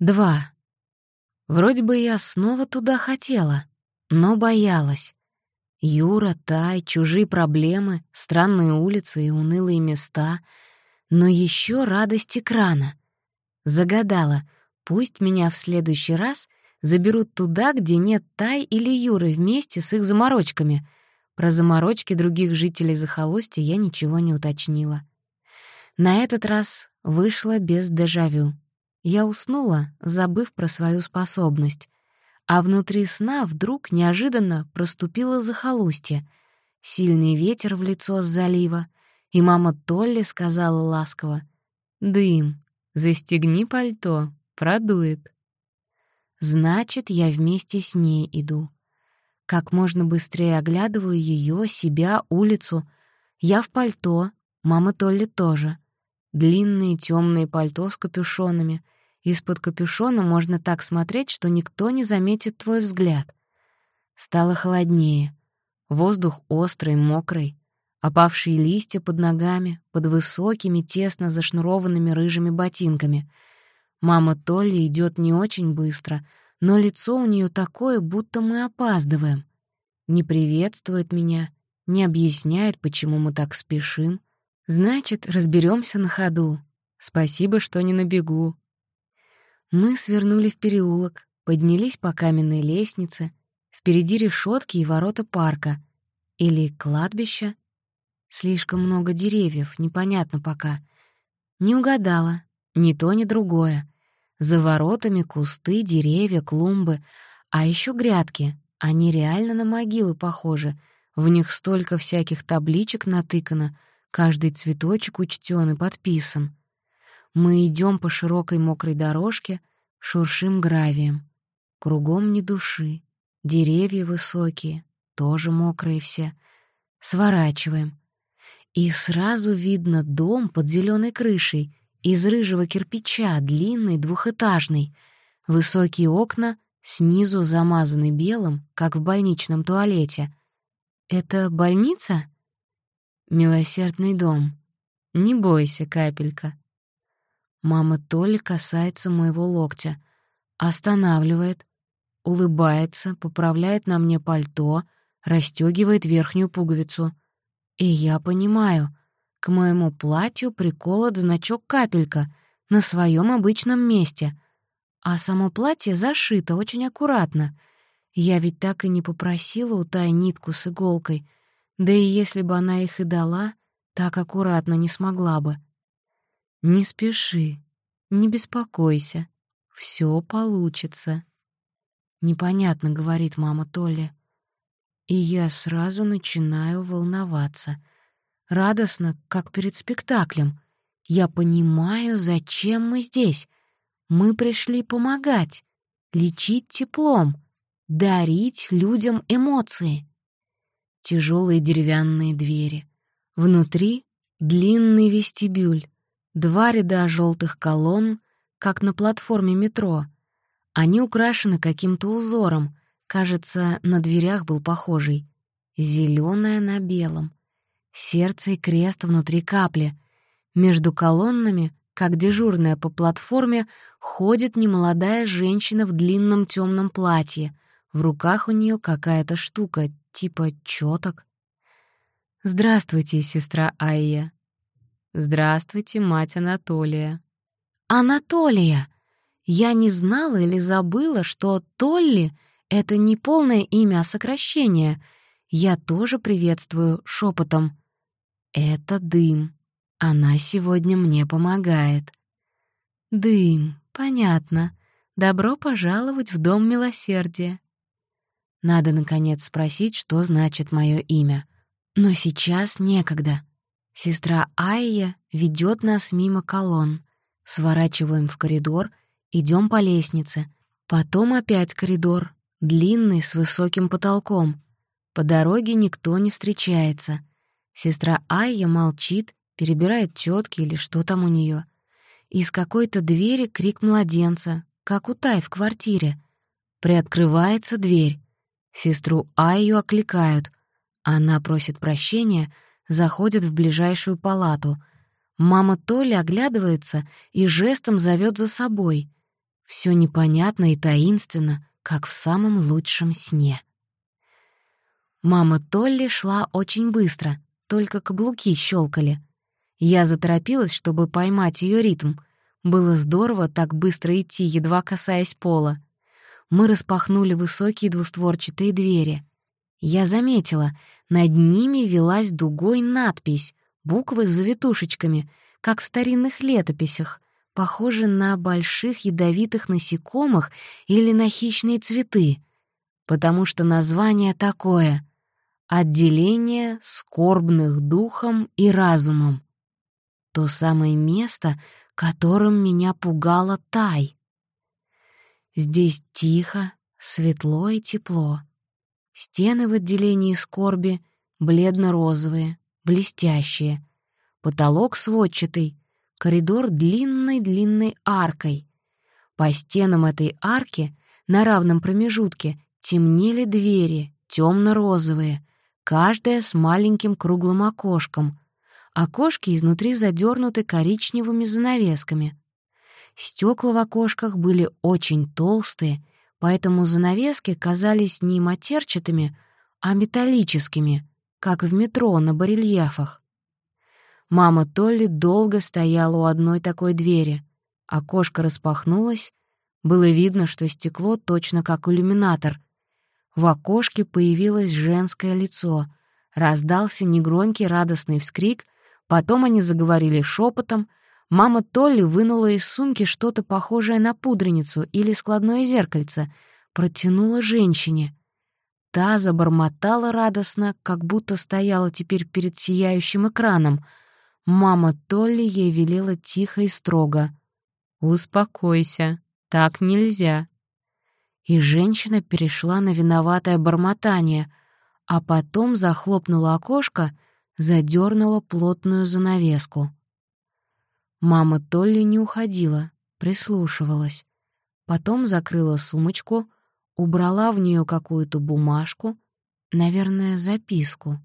Два. Вроде бы я снова туда хотела, но боялась. Юра, Тай, чужие проблемы, странные улицы и унылые места, но еще радость экрана. Загадала, пусть меня в следующий раз заберут туда, где нет Тай или Юры вместе с их заморочками. Про заморочки других жителей захолустья я ничего не уточнила. На этот раз вышло без дежавю. Я уснула, забыв про свою способность а внутри сна вдруг неожиданно проступило захолустье. Сильный ветер в лицо с залива, и мама Толли сказала ласково, «Дым, застегни пальто, продует». Значит, я вместе с ней иду. Как можно быстрее оглядываю ее, себя, улицу. Я в пальто, мама Толли тоже. Длинные темные пальто с капюшонами — из-под капюшона можно так смотреть, что никто не заметит твой взгляд. Стало холоднее. Воздух острый, мокрый. Опавшие листья под ногами, под высокими, тесно зашнурованными рыжими ботинками. Мама Толли идет не очень быстро, но лицо у нее такое, будто мы опаздываем. Не приветствует меня, не объясняет, почему мы так спешим. Значит, разберемся на ходу. Спасибо, что не на бегу. Мы свернули в переулок, поднялись по каменной лестнице, впереди решетки и ворота парка. Или кладбища. Слишком много деревьев, непонятно пока. Не угадала, ни то, ни другое. За воротами кусты, деревья, клумбы, а еще грядки. Они реально на могилы похожи. В них столько всяких табличек натыкано, каждый цветочек учтён и подписан. Мы идем по широкой мокрой дорожке, шуршим гравием. Кругом ни души, деревья высокие, тоже мокрые все. Сворачиваем. И сразу видно дом под зеленой крышей, из рыжего кирпича, длинный, двухэтажный. Высокие окна, снизу замазаны белым, как в больничном туалете. Это больница? Милосердный дом. Не бойся, капелька. Мама то ли касается моего локтя, останавливает, улыбается, поправляет на мне пальто, расстёгивает верхнюю пуговицу. И я понимаю, к моему платью приколот значок «Капелька» на своем обычном месте, а само платье зашито очень аккуратно. Я ведь так и не попросила у Тай нитку с иголкой, да и если бы она их и дала, так аккуратно не смогла бы. «Не спеши, не беспокойся, все получится». «Непонятно», — говорит мама Толли. И я сразу начинаю волноваться. Радостно, как перед спектаклем. Я понимаю, зачем мы здесь. Мы пришли помогать, лечить теплом, дарить людям эмоции. Тяжелые деревянные двери. Внутри — длинный вестибюль. Два ряда желтых колонн, как на платформе метро. Они украшены каким-то узором, кажется, на дверях был похожий. Зелёное на белом. Сердце и крест внутри капли. Между колоннами, как дежурная по платформе, ходит немолодая женщина в длинном темном платье. В руках у нее какая-то штука, типа чёток. «Здравствуйте, сестра Айя», «Здравствуйте, мать Анатолия». «Анатолия! Я не знала или забыла, что Толли — это не полное имя, а сокращение. Я тоже приветствую шепотом. Это дым. Она сегодня мне помогает». «Дым, понятно. Добро пожаловать в Дом Милосердия». Надо, наконец, спросить, что значит мое имя. Но сейчас некогда. Сестра Айя ведет нас мимо колонн. Сворачиваем в коридор, идем по лестнице. Потом опять коридор, длинный, с высоким потолком. По дороге никто не встречается. Сестра Айя молчит, перебирает тетки или что там у нее. Из какой-то двери крик младенца, как у Тай в квартире. Приоткрывается дверь. Сестру Айю окликают. Она просит прощения — заходит в ближайшую палату. Мама Толя оглядывается и жестом зовет за собой. Все непонятно и таинственно, как в самом лучшем сне. Мама Толли шла очень быстро, только каблуки щелкали. Я заторопилась, чтобы поймать ее ритм. Было здорово так быстро идти, едва касаясь пола. Мы распахнули высокие двустворчатые двери. Я заметила, над ними велась дугой надпись, буквы с завитушечками, как в старинных летописях, похожи на больших ядовитых насекомых или на хищные цветы, потому что название такое — «Отделение скорбных духом и разумом». То самое место, которым меня пугала Тай. Здесь тихо, светло и тепло. Стены в отделении скорби бледно-розовые, блестящие. Потолок сводчатый, коридор длинной-длинной аркой. По стенам этой арки на равном промежутке темнели двери, темно-розовые, каждая с маленьким круглым окошком. Окошки изнутри задернуты коричневыми занавесками. Стекла в окошках были очень толстые, поэтому занавески казались не матерчатыми, а металлическими, как в метро на барельефах. Мама Толли долго стояла у одной такой двери. Окошко распахнулось. Было видно, что стекло точно как иллюминатор. В окошке появилось женское лицо. Раздался негромкий радостный вскрик, потом они заговорили шепотом — Мама Толли вынула из сумки что-то похожее на пудреницу или складное зеркальце, протянула женщине. Та забормотала радостно, как будто стояла теперь перед сияющим экраном. Мама Толли ей велела тихо и строго. «Успокойся, так нельзя». И женщина перешла на виноватое бормотание, а потом захлопнула окошко, задернула плотную занавеску. Мама Толли не уходила, прислушивалась. Потом закрыла сумочку, убрала в нее какую-то бумажку, наверное, записку.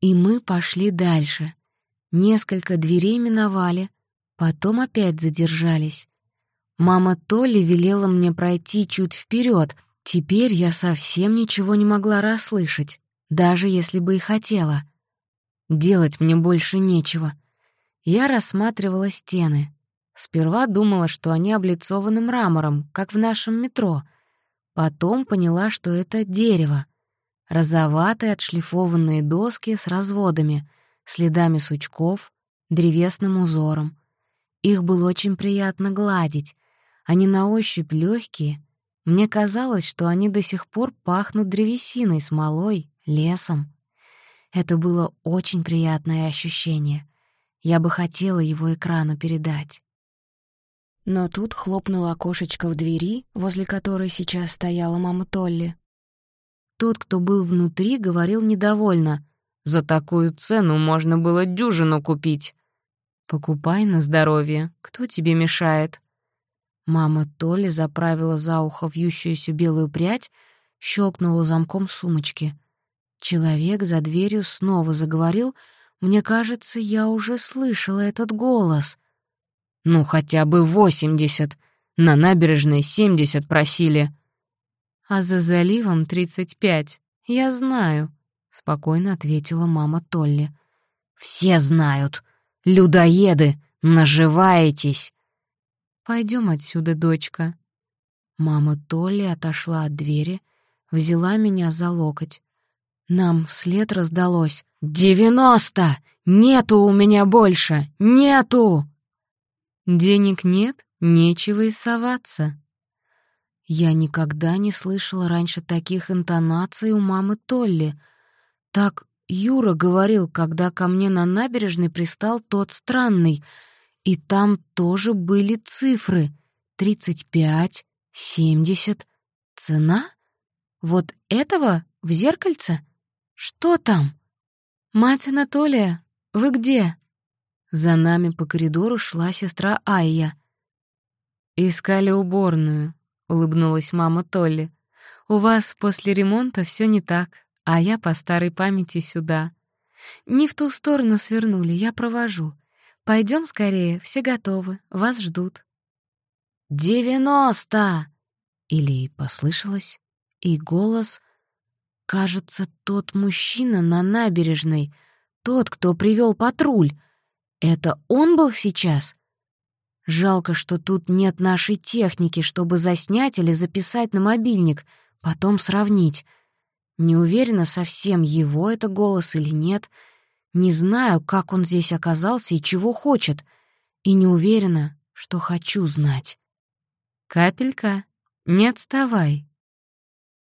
И мы пошли дальше. Несколько дверей миновали, потом опять задержались. Мама Толли велела мне пройти чуть вперед. Теперь я совсем ничего не могла расслышать, даже если бы и хотела. Делать мне больше нечего. Я рассматривала стены. Сперва думала, что они облицованы мрамором, как в нашем метро. Потом поняла, что это дерево. Розоватые отшлифованные доски с разводами, следами сучков, древесным узором. Их было очень приятно гладить. Они на ощупь легкие. Мне казалось, что они до сих пор пахнут древесиной, смолой, лесом. Это было очень приятное ощущение. Я бы хотела его экрану передать. Но тут хлопнуло окошечко в двери, возле которой сейчас стояла мама Толли. Тот, кто был внутри, говорил недовольно. «За такую цену можно было дюжину купить». «Покупай на здоровье. Кто тебе мешает?» Мама Толли заправила за ухо вьющуюся белую прядь, щелкнула замком сумочки. Человек за дверью снова заговорил — мне кажется, я уже слышала этот голос. Ну, хотя бы восемьдесят. На набережной семьдесят просили. А за заливом тридцать пять. Я знаю, — спокойно ответила мама Толли. Все знают. Людоеды, наживаетесь. Пойдем отсюда, дочка. Мама Толли отошла от двери, взяла меня за локоть. Нам вслед раздалось «Девяносто! Нету у меня больше! Нету!» «Денег нет, нечего и соваться». Я никогда не слышала раньше таких интонаций у мамы Толли. Так Юра говорил, когда ко мне на набережной пристал тот странный, и там тоже были цифры — тридцать пять, семьдесят. Цена? Вот этого в зеркальце? «Что там?» «Мать Анатолия, вы где?» За нами по коридору шла сестра Айя. «Искали уборную», — улыбнулась мама Толли. «У вас после ремонта все не так, а я по старой памяти сюда. Не в ту сторону свернули, я провожу. Пойдем скорее, все готовы, вас ждут». девяносто!» Или послышалось, и голос... Кажется, тот мужчина на набережной, тот, кто привел патруль. Это он был сейчас? Жалко, что тут нет нашей техники, чтобы заснять или записать на мобильник, потом сравнить. Не уверена совсем, его это голос или нет. Не знаю, как он здесь оказался и чего хочет. И не уверена, что хочу знать. «Капелька, не отставай»,